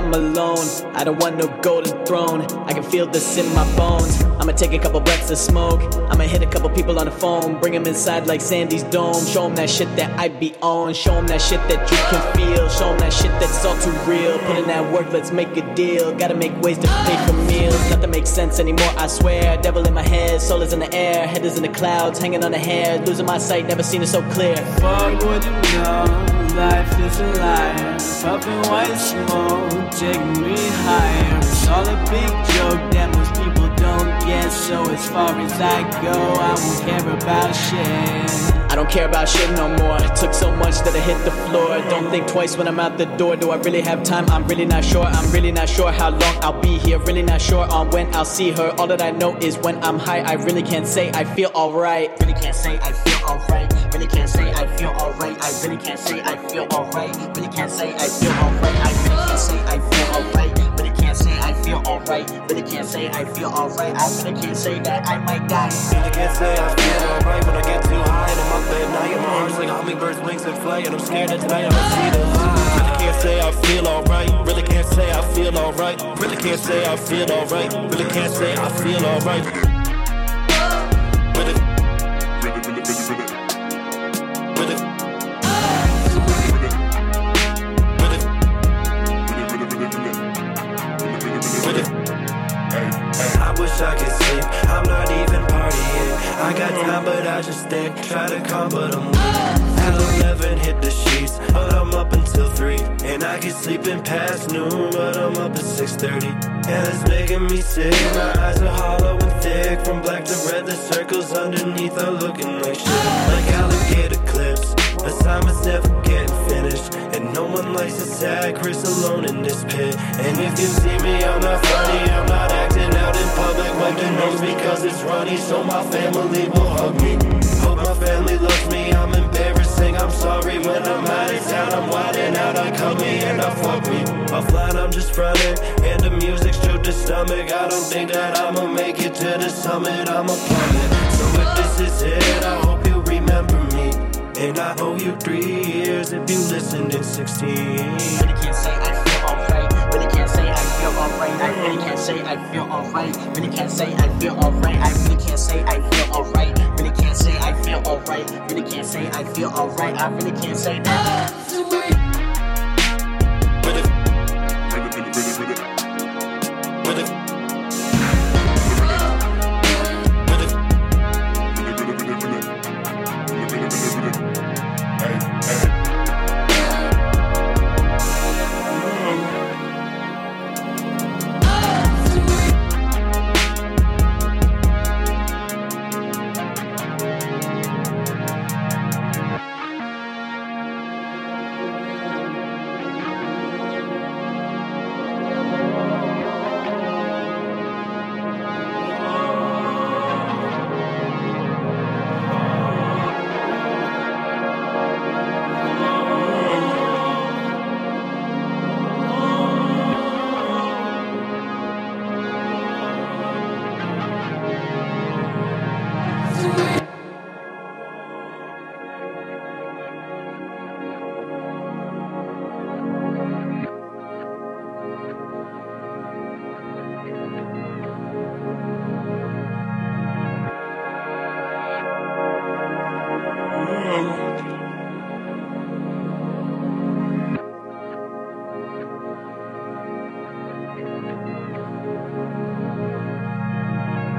I'm alone. I don't want no golden throne. I can feel this in my bones. I'ma take a couple breaths of smoke. I'ma hit a couple people on the phone. Bring them inside like Sandy's dome. Show them that shit that I be on. Show them that shit that you can feel. Show them that shit that's all too real. Put in that work, let's make a deal. Gotta make ways to pay for meals. Nothing makes sense anymore, I swear. Devil in my head, soul is in the air. Head is in the clouds, hanging on the hair. Losing my sight, never seen it so clear. Fuck what you know, life is a lie. Puffing white smoke, taking me higher. It's all a big joke that most people don't get. So as far as I go, I won't care about shit. I don't care about shit no more. Took so much that I hit the floor. Don't think twice when I'm out the door. Do I really have time? I'm really not sure. I'm really not sure how long I'll be here. Really not sure on when I'll see her. All that I know is when I'm high, I really can't say I feel alright. Really can't say I feel alright. Really can't say I feel alright. I really can't say I feel alright. Really can't say I feel alright. I really can't say I feel alright. Really can't say I feel alright. Really can't say I feel alright. I really can't say that I might die. Really can't say I feel alright when I get too high and I'm up at night. My heart's like hummingbird's wings in flight, and I'm scared that tonight I'ma see the. Really can't say I feel alright. Really can't say I feel alright. Really can't say I feel alright. Really can't say I feel alright. I wish I could sleep. I'm not even partying. I got time, but I just think. Try to calm, but I'm weak. At 11, hit the sheets, but I'm up until 3. And I get sleeping past noon, but I'm up at 6:30. And it's making me sick. My eyes are hollow and thick. From black to red, the circles underneath are looking like shit. Like alligator. Assignments never getting finished. And no one likes a sad Chris alone in this pit. And if you see me, I'm not funny. I'm not acting out in public. The nose because it's runny. So my family will hug me. Hope my family loves me. I'm embarrassing. I'm sorry when I'm out of town. I'm wilding out. I come here and I fuck me. i Offline, I'm just running. And the music's choked the stomach. I don't think that I'ma make it to the summit. I'm a plummet. So if this is it, I hope me. And I owe you three years if you listened in 16. Really can't say I feel alright. Really can't say I feel alright. I really can't say I feel alright. Really can't say I feel alright. I really can't say I feel alright. Really can't say I feel alright. Really can't say I feel alright. I really can't say that.